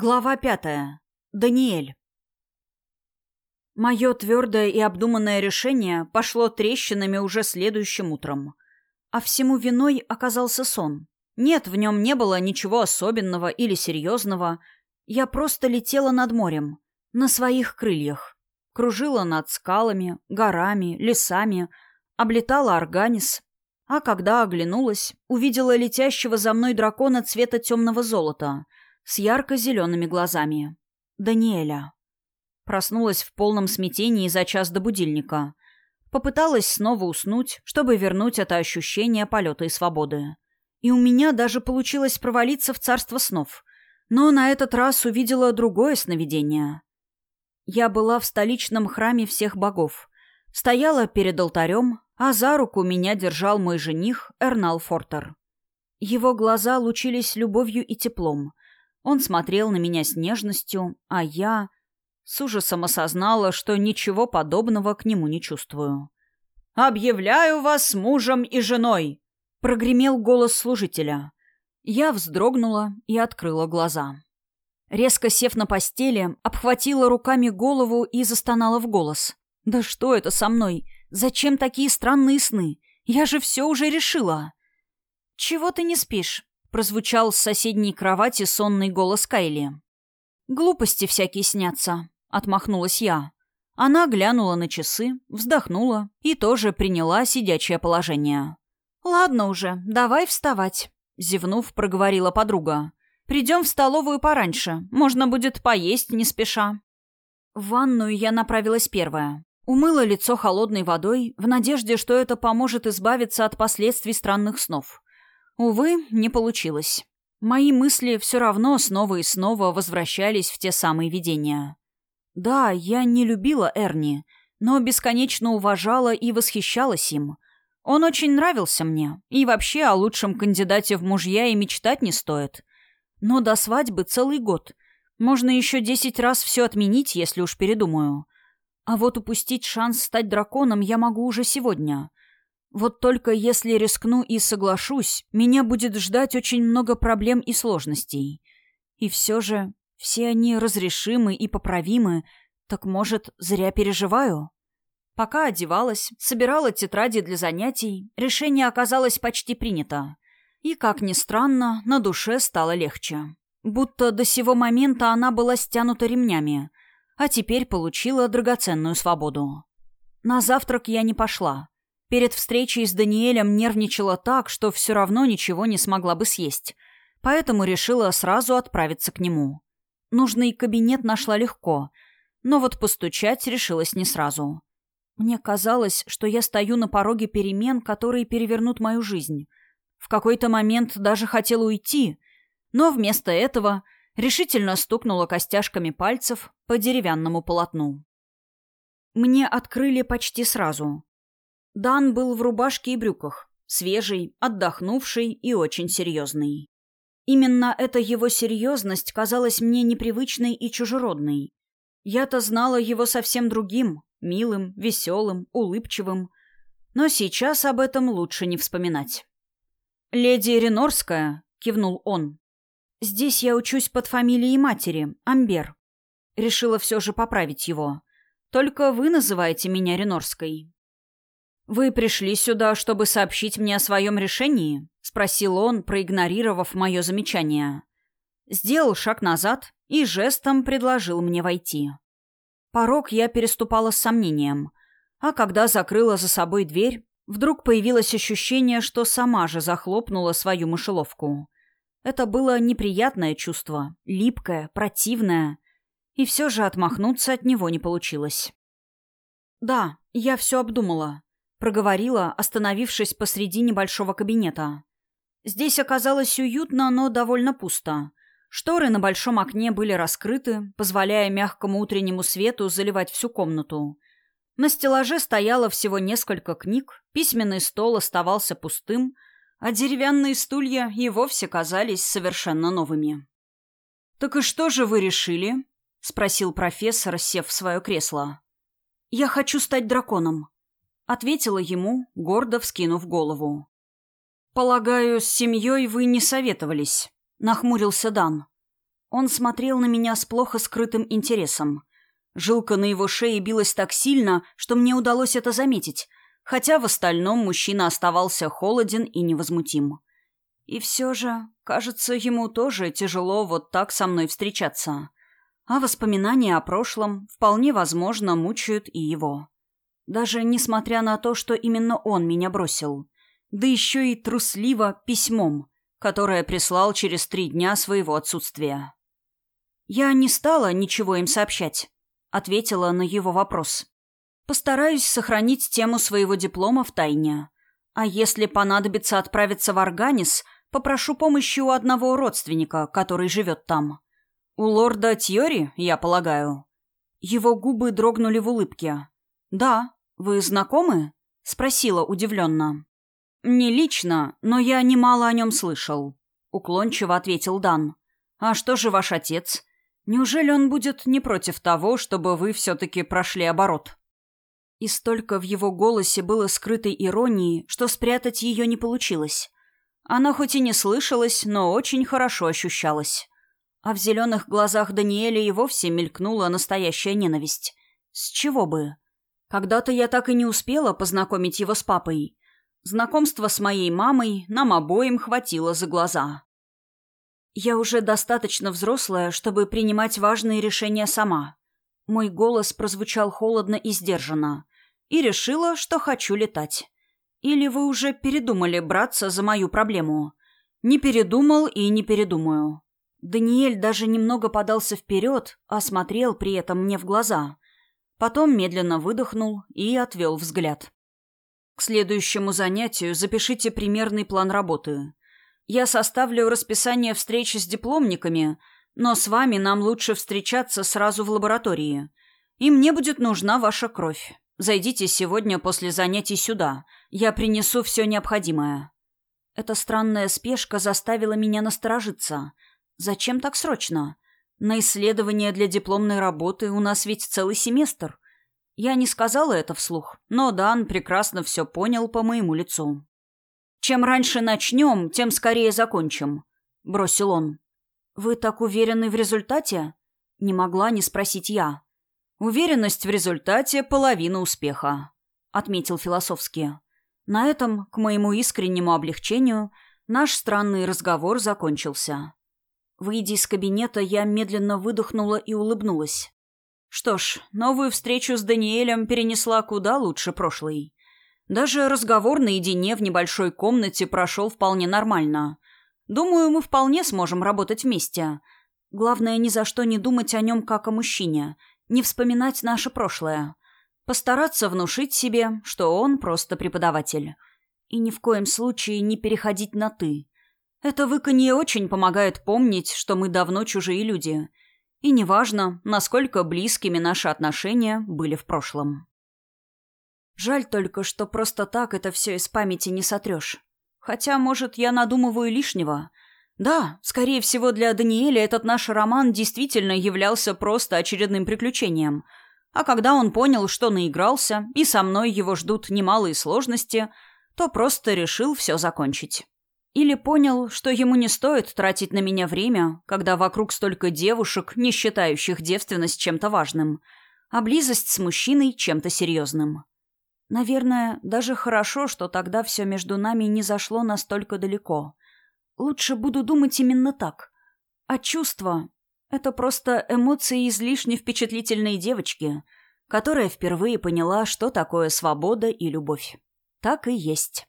Глава пятая. Даниэль. Мое твердое и обдуманное решение пошло трещинами уже следующим утром. А всему виной оказался сон. Нет, в нем не было ничего особенного или серьезного. Я просто летела над морем, на своих крыльях. Кружила над скалами, горами, лесами, облетала Арганис. А когда оглянулась, увидела летящего за мной дракона цвета темного золота — с ярко-зелеными глазами. Даниэля. Проснулась в полном смятении за час до будильника. Попыталась снова уснуть, чтобы вернуть это ощущение полета и свободы. И у меня даже получилось провалиться в царство снов. Но на этот раз увидела другое сновидение. Я была в столичном храме всех богов. Стояла перед алтарем, а за руку меня держал мой жених Эрнал Фортер. Его глаза лучились любовью и теплом — он смотрел на меня с нежностью, а я с ужасом осознала, что ничего подобного к нему не чувствую. «Объявляю вас мужем и женой!» — прогремел голос служителя. Я вздрогнула и открыла глаза. Резко сев на постели, обхватила руками голову и застонала в голос. «Да что это со мной? Зачем такие странные сны? Я же все уже решила!» «Чего ты не спишь?» Прозвучал с соседней кровати сонный голос Кайли. «Глупости всякие снятся», — отмахнулась я. Она глянула на часы, вздохнула и тоже приняла сидячее положение. «Ладно уже, давай вставать», — зевнув, проговорила подруга. «Придем в столовую пораньше, можно будет поесть не спеша». В ванную я направилась первая. Умыла лицо холодной водой в надежде, что это поможет избавиться от последствий странных снов. Увы, не получилось. Мои мысли все равно снова и снова возвращались в те самые видения. Да, я не любила Эрни, но бесконечно уважала и восхищалась им. Он очень нравился мне, и вообще о лучшем кандидате в мужья и мечтать не стоит. Но до свадьбы целый год. Можно еще десять раз все отменить, если уж передумаю. А вот упустить шанс стать драконом я могу уже сегодня. Вот только если рискну и соглашусь, меня будет ждать очень много проблем и сложностей. И все же все они разрешимы и поправимы, так, может, зря переживаю? Пока одевалась, собирала тетради для занятий, решение оказалось почти принято. И, как ни странно, на душе стало легче. Будто до сего момента она была стянута ремнями, а теперь получила драгоценную свободу. На завтрак я не пошла. Перед встречей с Даниэлем нервничала так, что все равно ничего не смогла бы съесть, поэтому решила сразу отправиться к нему. Нужный кабинет нашла легко, но вот постучать решилась не сразу. Мне казалось, что я стою на пороге перемен, которые перевернут мою жизнь. В какой-то момент даже хотела уйти, но вместо этого решительно стукнула костяшками пальцев по деревянному полотну. Мне открыли почти сразу. Дан был в рубашке и брюках, свежий, отдохнувший и очень серьезный. Именно эта его серьезность казалась мне непривычной и чужеродной. Я-то знала его совсем другим, милым, веселым, улыбчивым. Но сейчас об этом лучше не вспоминать. «Леди Ренорская», — кивнул он. «Здесь я учусь под фамилией матери, Амбер». Решила все же поправить его. «Только вы называете меня Ренорской». «Вы пришли сюда, чтобы сообщить мне о своем решении?» — спросил он, проигнорировав мое замечание. Сделал шаг назад и жестом предложил мне войти. Порог я переступала с сомнением, а когда закрыла за собой дверь, вдруг появилось ощущение, что сама же захлопнула свою мышеловку. Это было неприятное чувство, липкое, противное, и все же отмахнуться от него не получилось. «Да, я все обдумала», проговорила, остановившись посреди небольшого кабинета. Здесь оказалось уютно, но довольно пусто. Шторы на большом окне были раскрыты, позволяя мягкому утреннему свету заливать всю комнату. На стеллаже стояло всего несколько книг, письменный стол оставался пустым, а деревянные стулья и вовсе казались совершенно новыми. «Так и что же вы решили?» — спросил профессор, сев в свое кресло. «Я хочу стать драконом», Ответила ему, гордо вскинув голову. «Полагаю, с семьей вы не советовались», — нахмурился Дан. Он смотрел на меня с плохо скрытым интересом. Жилка на его шее билась так сильно, что мне удалось это заметить, хотя в остальном мужчина оставался холоден и невозмутим. И все же, кажется, ему тоже тяжело вот так со мной встречаться. А воспоминания о прошлом вполне возможно мучают и его. Даже несмотря на то, что именно он меня бросил. Да еще и трусливо письмом, которое прислал через три дня своего отсутствия. Я не стала ничего им сообщать. Ответила на его вопрос. Постараюсь сохранить тему своего диплома в тайне. А если понадобится отправиться в Арганис, попрошу помощи у одного родственника, который живет там. У лорда Тьори, я полагаю. Его губы дрогнули в улыбке. «Да. Вы знакомы?» — спросила удивленно. «Не лично, но я немало о нем слышал», — уклончиво ответил Дан. «А что же ваш отец? Неужели он будет не против того, чтобы вы все-таки прошли оборот? И столько в его голосе было скрытой иронии, что спрятать ее не получилось. Она хоть и не слышалась, но очень хорошо ощущалась. А в зеленых глазах Даниэля и вовсе мелькнула настоящая ненависть. С чего бы? Когда-то я так и не успела познакомить его с папой. Знакомство с моей мамой нам обоим хватило за глаза. Я уже достаточно взрослая, чтобы принимать важные решения сама. Мой голос прозвучал холодно и сдержанно. И решила, что хочу летать. Или вы уже передумали браться за мою проблему? Не передумал и не передумаю. Даниэль даже немного подался вперед, осмотрел при этом мне в глаза. Потом медленно выдохнул и отвел взгляд. К следующему занятию запишите примерный план работы. Я составлю расписание встреч с дипломниками, но с вами нам лучше встречаться сразу в лаборатории. И мне будет нужна ваша кровь. Зайдите сегодня после занятий сюда. Я принесу все необходимое». Эта странная спешка заставила меня насторожиться. «Зачем так срочно? На исследование для дипломной работы у нас ведь целый семестр». Я не сказала это вслух, но Дан прекрасно все понял по моему лицу. Чем раньше начнем, тем скорее закончим», — бросил он. «Вы так уверены в результате?» — не могла не спросить я. «Уверенность в результате — половина успеха», — отметил философски. На этом, к моему искреннему облегчению, наш странный разговор закончился. Выйдя из кабинета, я медленно выдохнула и улыбнулась. Что ж, новую встречу с Даниэлем перенесла куда лучше прошлой. Даже разговор наедине в небольшой комнате прошел вполне нормально. Думаю, мы вполне сможем работать вместе. Главное, ни за что не думать о нем как о мужчине, не вспоминать наше прошлое. Постараться внушить себе, что он просто преподаватель. И ни в коем случае не переходить на «ты». Это выканье очень помогает помнить, что мы давно чужие люди. И неважно, насколько близкими наши отношения были в прошлом. Жаль только, что просто так это все из памяти не сотрешь. Хотя, может, я надумываю лишнего. Да, скорее всего, для Даниэля этот наш роман действительно являлся просто очередным приключением. А когда он понял, что наигрался, и со мной его ждут немалые сложности, то просто решил все закончить. Или понял, что ему не стоит тратить на меня время, когда вокруг столько девушек, не считающих девственность чем-то важным, а близость с мужчиной чем-то серьезным. Наверное, даже хорошо, что тогда все между нами не зашло настолько далеко. Лучше буду думать именно так. А чувства — это просто эмоции излишне впечатлительной девочки, которая впервые поняла, что такое свобода и любовь. Так и есть.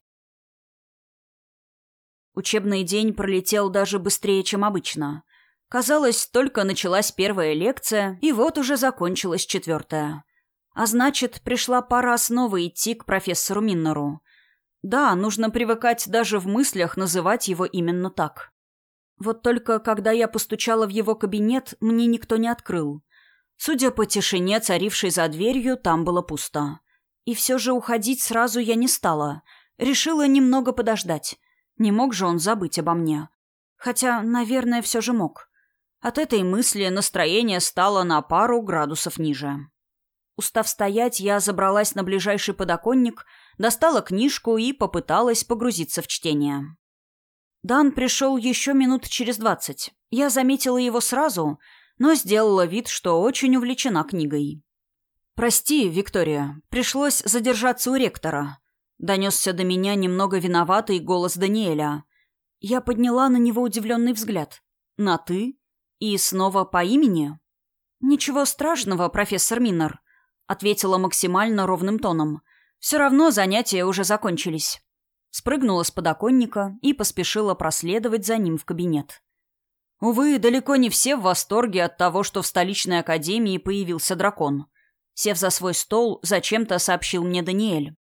Учебный день пролетел даже быстрее, чем обычно. Казалось, только началась первая лекция, и вот уже закончилась четвертая. А значит, пришла пора снова идти к профессору Миннеру. Да, нужно привыкать даже в мыслях называть его именно так. Вот только когда я постучала в его кабинет, мне никто не открыл. Судя по тишине, царившей за дверью, там было пусто. И все же уходить сразу я не стала. Решила немного подождать. Не мог же он забыть обо мне. Хотя, наверное, все же мог. От этой мысли настроение стало на пару градусов ниже. Устав стоять, я забралась на ближайший подоконник, достала книжку и попыталась погрузиться в чтение. Дан пришел еще минут через двадцать. Я заметила его сразу, но сделала вид, что очень увлечена книгой. «Прости, Виктория, пришлось задержаться у ректора», — донесся до меня немного виноватый голос Даниэля. Я подняла на него удивленный взгляд. «На «ты»?» И снова по имени? «Ничего страшного, профессор Миннер», — ответила максимально ровным тоном. «Все равно занятия уже закончились». Спрыгнула с подоконника и поспешила проследовать за ним в кабинет. Увы, далеко не все в восторге от того, что в столичной академии появился дракон. Сев за свой стол, зачем-то сообщил мне Даниэль.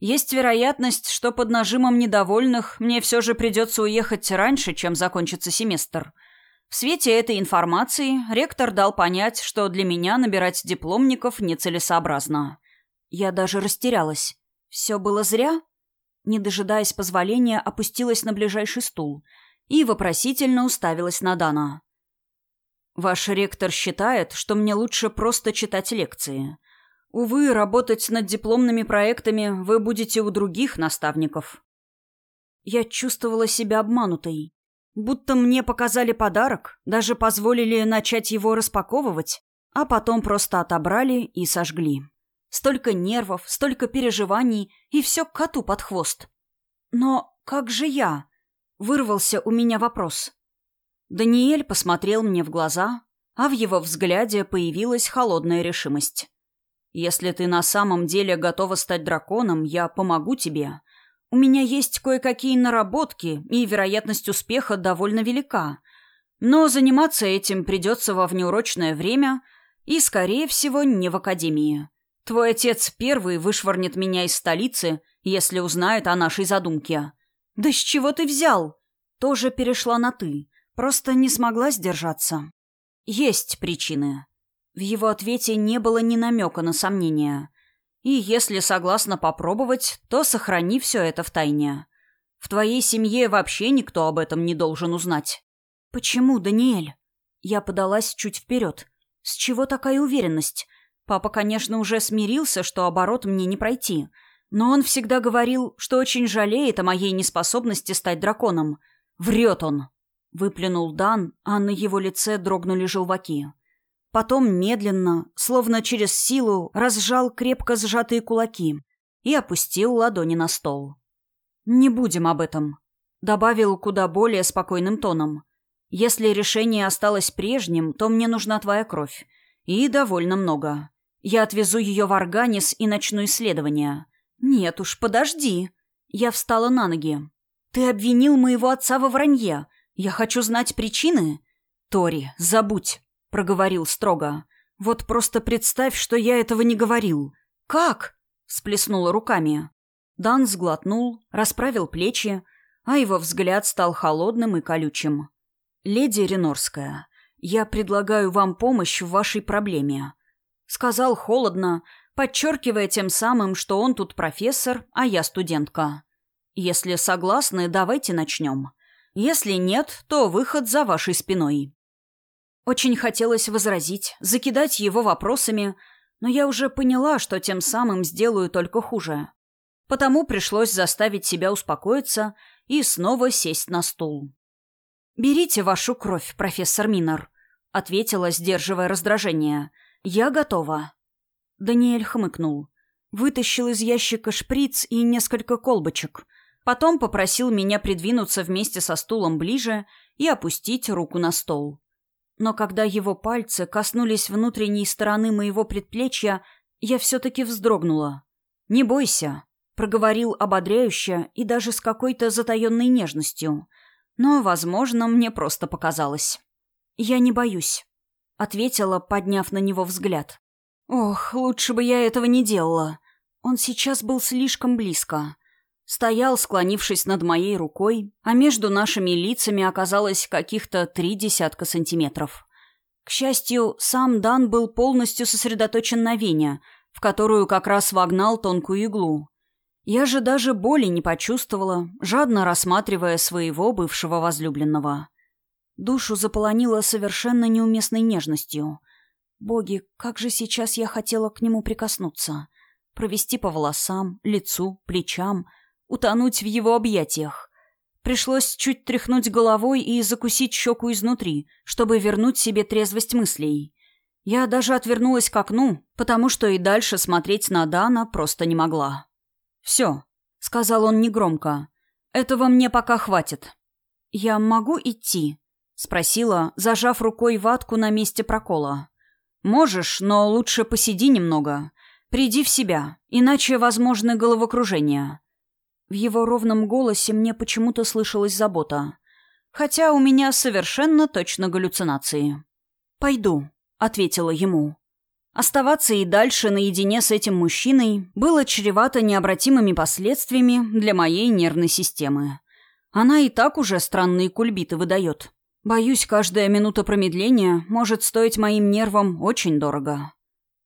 Есть вероятность, что под нажимом недовольных мне все же придется уехать раньше, чем закончится семестр — в свете этой информации ректор дал понять, что для меня набирать дипломников нецелесообразно. Я даже растерялась. Все было зря? Не дожидаясь позволения, опустилась на ближайший стул и вопросительно уставилась на Дана. «Ваш ректор считает, что мне лучше просто читать лекции. Увы, работать над дипломными проектами вы будете у других наставников». Я чувствовала себя обманутой. Будто мне показали подарок, даже позволили начать его распаковывать, а потом просто отобрали и сожгли. Столько нервов, столько переживаний, и все коту под хвост. Но как же я? Вырвался у меня вопрос. Даниэль посмотрел мне в глаза, а в его взгляде появилась холодная решимость. «Если ты на самом деле готова стать драконом, я помогу тебе. У меня есть кое-какие наработки, и вероятность успеха довольно велика. Но заниматься этим придется во внеурочное время и, скорее всего, не в академии. Твой отец первый вышвырнет меня из столицы, если узнает о нашей задумке. Да с чего ты взял? Тоже перешла на «ты». Просто не смогла сдержаться. Есть причины. В его ответе не было ни намека на сомнения. И если согласна попробовать, то сохрани все это в тайне. В твоей семье вообще никто об этом не должен узнать. Почему, Даниэль? Я подалась чуть вперед. С чего такая уверенность? Папа, конечно, уже смирился, что оборот мне не пройти. Но он всегда говорил, что очень жалеет о моей неспособности стать драконом. Врет он. Выплюнул Дан, а на его лице дрогнули желваки. Потом медленно, словно через силу, разжал крепко сжатые кулаки и опустил ладони на стол. «Не будем об этом», — добавил куда более спокойным тоном. «Если решение осталось прежним, то мне нужна твоя кровь. И довольно много. Я отвезу ее в Органис и начну исследование». «Нет уж, подожди». Я встала на ноги. «Ты обвинил моего отца во вранье. Я хочу знать причины». «Тори, забудь. — проговорил строго. «Вот просто представь, что я этого не говорил». «Как?» — всплеснула руками. Дан сглотнул, расправил плечи, а его взгляд стал холодным и колючим. «Леди Ренорская, я предлагаю вам помощь в вашей проблеме», — сказал холодно, подчеркивая тем самым, что он тут профессор, а я студентка. «Если согласны, давайте начнем. Если нет, то выход за вашей спиной». Очень хотелось возразить, закидать его вопросами, но я уже поняла, что тем самым сделаю только хуже. Потому пришлось заставить себя успокоиться и снова сесть на стул. «Берите вашу кровь, профессор Минор», — ответила, сдерживая раздражение. «Я готова». Даниэль хмыкнул. Вытащил из ящика шприц и несколько колбочек. Потом попросил меня придвинуться вместе со стулом ближе и опустить руку на стол. Но когда его пальцы коснулись внутренней стороны моего предплечья, я все-таки вздрогнула. «Не бойся», — проговорил ободряюще и даже с какой-то затаенной нежностью. Но, возможно, мне просто показалось. «Я не боюсь», — ответила, подняв на него взгляд. «Ох, лучше бы я этого не делала. Он сейчас был слишком близко». Стоял, склонившись над моей рукой, а между нашими лицами оказалось каких-то три десятка сантиметров. К счастью, сам Дан был полностью сосредоточен на вене, в которую как раз вогнал тонкую иглу. Я же даже боли не почувствовала, жадно рассматривая своего бывшего возлюбленного. Душу заполонило совершенно неуместной нежностью. Боги, как же сейчас я хотела к нему прикоснуться. Провести по волосам, лицу, плечам — утонуть в его объятиях. Пришлось чуть тряхнуть головой и закусить щеку изнутри, чтобы вернуть себе трезвость мыслей. Я даже отвернулась к окну, потому что и дальше смотреть на Дана просто не могла. «Все», — сказал он негромко, — «этого мне пока хватит». «Я могу идти?» — спросила, зажав рукой ватку на месте прокола. «Можешь, но лучше посиди немного. Приди в себя, иначе возможны головокружения». В его ровном голосе мне почему-то слышалась забота. Хотя у меня совершенно точно галлюцинации. «Пойду», — ответила ему. Оставаться и дальше наедине с этим мужчиной было чревато необратимыми последствиями для моей нервной системы. Она и так уже странные кульбиты выдает. Боюсь, каждая минута промедления может стоить моим нервам очень дорого.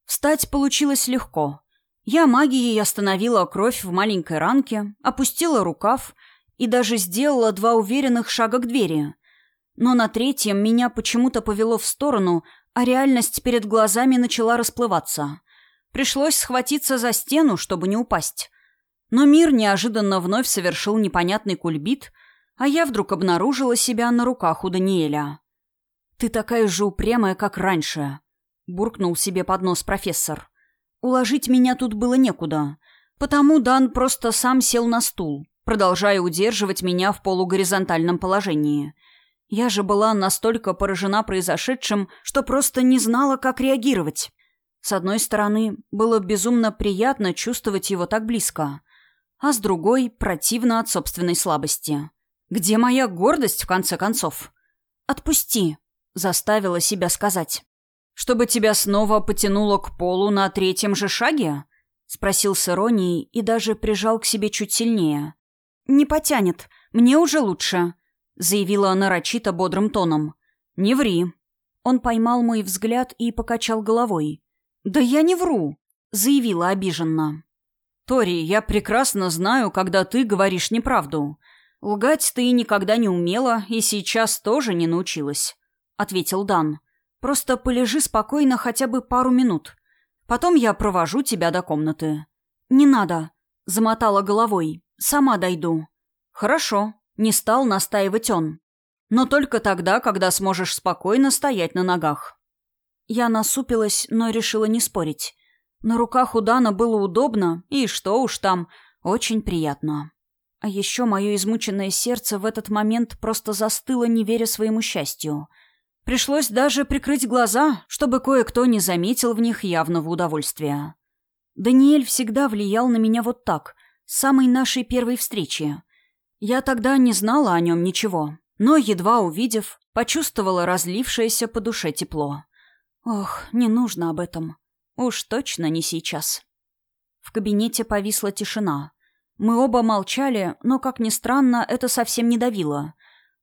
Встать получилось легко. Я магией остановила кровь в маленькой ранке, опустила рукав и даже сделала два уверенных шага к двери. Но на третьем меня почему-то повело в сторону, а реальность перед глазами начала расплываться. Пришлось схватиться за стену, чтобы не упасть. Но мир неожиданно вновь совершил непонятный кульбит, а я вдруг обнаружила себя на руках у Даниэля. «Ты такая же упрямая, как раньше», — буркнул себе под нос профессор. Уложить меня тут было некуда, потому Дан просто сам сел на стул, продолжая удерживать меня в полугоризонтальном положении — я же была настолько поражена произошедшим, что просто не знала, как реагировать. С одной стороны, было безумно приятно чувствовать его так близко, а с другой — противно от собственной слабости. Где моя гордость, в конце концов? «Отпусти», — заставила себя сказать. «Чтобы тебя снова потянуло к полу на третьем же шаге?» — спросил с иронией и даже прижал к себе чуть сильнее. «Не потянет. Мне уже лучше», — заявила нарочито бодрым тоном. «Не ври». Он поймал мой взгляд и покачал головой. «Да я не вру», — заявила обиженно. «Тори, я прекрасно знаю, когда ты говоришь неправду. Лгать ты никогда не умела и сейчас тоже не научилась», — ответил Дан. «Просто полежи спокойно хотя бы пару минут. Потом я провожу тебя до комнаты». «Не надо», — замотала головой. «Сама дойду». «Хорошо», не стал настаивать он. Но только тогда, когда сможешь спокойно стоять на ногах. Я насупилась, но решила не спорить. На руках у Дана было удобно, и что уж там, очень приятно. А еще мое измученное сердце в этот момент просто застыло, не веря своему счастью. Пришлось даже прикрыть глаза, чтобы кое-кто не заметил в них явного удовольствия. Даниэль всегда влиял на меня вот так, с самой нашей первой встречи. Я тогда не знала о нем ничего, но, едва увидев, почувствовала разлившееся по душе тепло. Ох, не нужно об этом. Уж точно не сейчас. В кабинете повисла тишина. Мы оба молчали, но, как ни странно, это совсем не давило.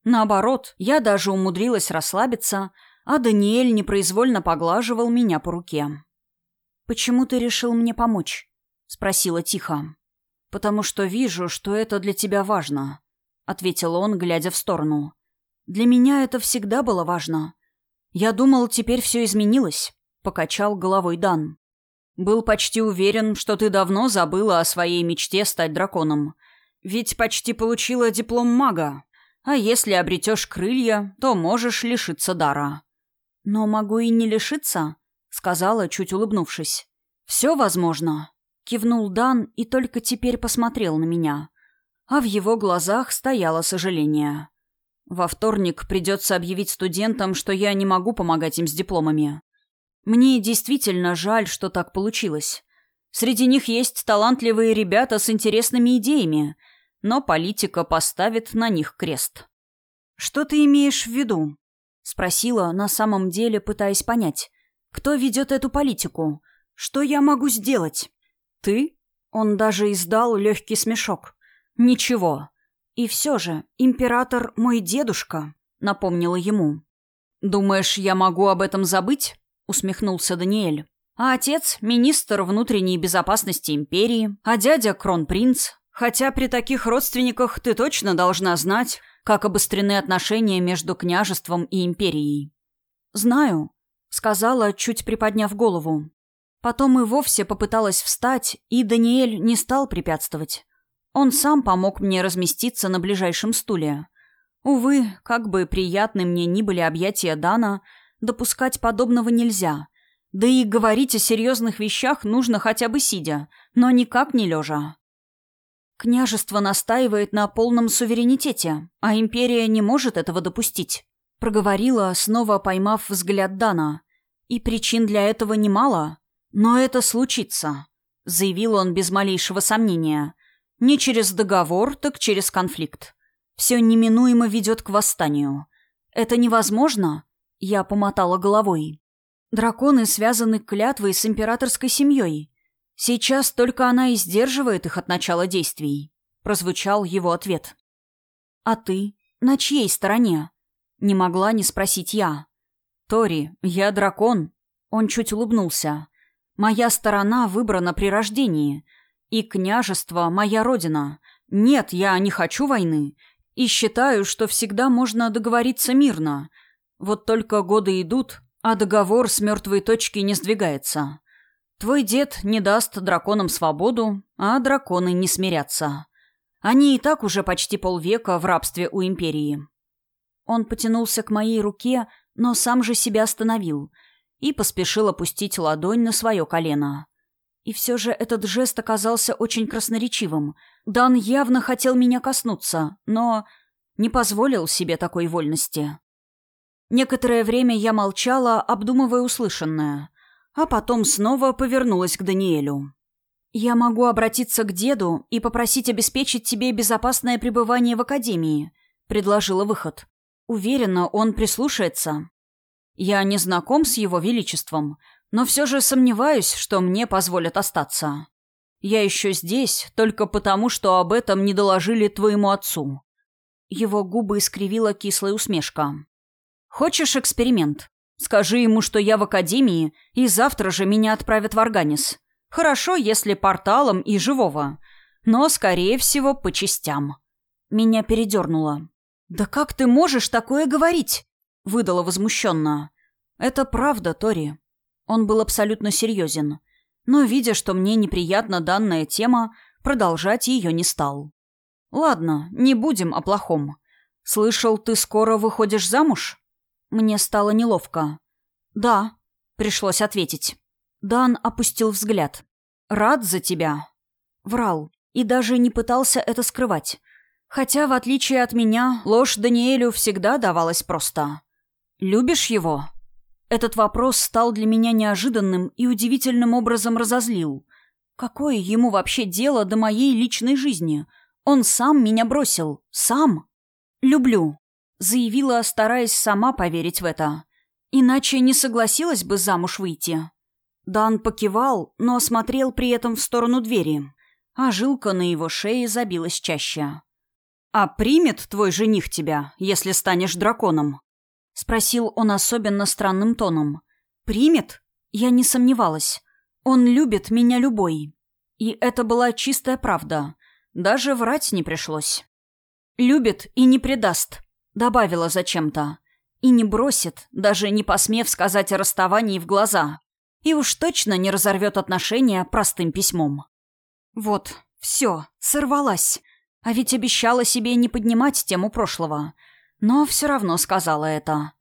Наоборот, я даже умудрилась расслабиться, а Даниэль непроизвольно поглаживал меня по руке. «Почему ты решил мне помочь?» — спросила тихо. «Потому что вижу, что это для тебя важно», — ответил он, глядя в сторону. «Для меня это всегда было важно. Я думал, теперь все изменилось», — покачал головой Дан. «Был почти уверен, что ты давно забыла о своей мечте стать драконом. Ведь почти получила диплом мага. А если обретешь крылья, то можешь лишиться дара». «Но могу и не лишиться», — сказала, чуть улыбнувшись. «Все возможно. Кивнул Дан и только теперь посмотрел на меня. А в его глазах стояло сожаление. Во вторник придется объявить студентам, что я не могу помогать им с дипломами. Мне действительно жаль, что так получилось. Среди них есть талантливые ребята с интересными идеями, но политика поставит на них крест. «Что ты имеешь в виду?» — спросила, на самом деле пытаясь понять. «Кто ведет эту политику? Что я могу сделать?» «Ты?» Он даже издал легкий смешок. «Ничего. И все же, император мой дедушка», — напомнила ему. «Думаешь, я могу об этом забыть?» — усмехнулся Даниэль. «А отец — министр внутренней безопасности империи, а дядя — кронпринц. Хотя при таких родственниках ты точно должна знать, как обострены отношения между княжеством и империей». «Знаю», — сказала, чуть приподняв голову. Потом и вовсе попыталась встать, и Даниэль не стал препятствовать. Он сам помог мне разместиться на ближайшем стуле. Увы, как бы приятны мне ни были объятия Дана, допускать подобного нельзя. Да и говорить о серьезных вещах нужно хотя бы сидя, но никак не лежа. Княжество настаивает на полном суверенитете, а империя не может этого допустить. Проговорила, снова поймав взгляд Дана. И причин для этого немало. Но это случится, заявил он без малейшего сомнения. Не через договор, так через конфликт. Все неминуемо ведет к восстанию. Это невозможно? Я помотала головой. Драконы связаны клятвой с императорской семьей. Сейчас только она и сдерживает их от начала действий. Прозвучал его ответ. А ты? На чьей стороне? Не могла не спросить я. Тори, я дракон. Он чуть улыбнулся. Моя сторона выбрана при рождении. И княжество — моя родина. Нет, я не хочу войны. И считаю, что всегда можно договориться мирно. Вот только годы идут, а договор с мертвой точки не сдвигается. Твой дед не даст драконам свободу, а драконы не смирятся. Они и так уже почти полвека в рабстве у империи. Он потянулся к моей руке, но сам же себя остановил и поспешил опустить ладонь на свое колено. И все же этот жест оказался очень красноречивым. Дан явно хотел меня коснуться, но не позволил себе такой вольности. Некоторое время я молчала, обдумывая услышанное, а потом снова повернулась к Даниэлю. «Я могу обратиться к деду и попросить обеспечить тебе безопасное пребывание в академии», — предложила выход. «Уверена, он прислушается. Я не знаком с его величеством, но все же сомневаюсь, что мне позволят остаться. Я еще здесь только потому, что об этом не доложили твоему отцу». Его губы искривила кислая усмешка. Хочешь эксперимент? Скажи ему, что я в академии, и завтра же меня отправят в Органис. Хорошо, если порталом и живого. Но, скорее всего, по частям. Меня передернуло. «Да как ты можешь такое говорить?» Выдала возмущенно. «Это правда, Тори». Он был абсолютно серьезен. Но, видя, что мне неприятна данная тема, продолжать ее не стал. «Ладно, не будем о плохом. Слышал, ты скоро выходишь замуж?» Мне стало неловко. «Да», — пришлось ответить. Дан опустил взгляд. «Рад за тебя». Врал. И даже не пытался это скрывать. Хотя, в отличие от меня, ложь Даниэлю всегда давалась просто. «Любишь его?» Этот вопрос стал для меня неожиданным и удивительным образом разозлил. Какое ему вообще дело до моей личной жизни? Он сам меня бросил. Сам. «Люблю», Заявила, стараясь сама поверить в это. Иначе не согласилась бы замуж выйти. Дан покивал, но смотрел при этом в сторону двери, а жилка на его шее забилась чаще. «А примет твой жених тебя, если станешь драконом?» — спросил он особенно странным тоном. «Примет?» Я не сомневалась. Он любит меня любой. И это была чистая правда. Даже врать не пришлось. Любит и не предаст. Добавила зачем-то. И не бросит, даже не посмев сказать о расставании в глаза. И уж точно не разорвет отношения простым письмом. Вот, все, сорвалась. А ведь обещала себе не поднимать тему прошлого. Но все равно сказала это.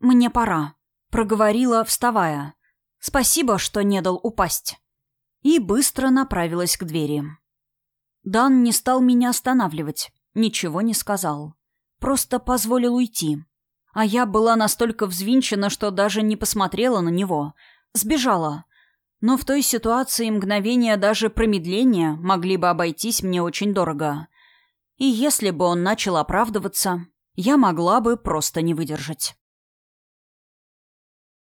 «Мне пора», — проговорила, вставая. «Спасибо, что не дал упасть». И быстро направилась к двери. Дан не стал меня останавливать, ничего не сказал. Просто позволил уйти. А я была настолько взвинчена, что даже не посмотрела на него. Сбежала. Но в той ситуации мгновения даже промедления могли бы обойтись мне очень дорого. И если бы он начал оправдываться, я могла бы просто не выдержать.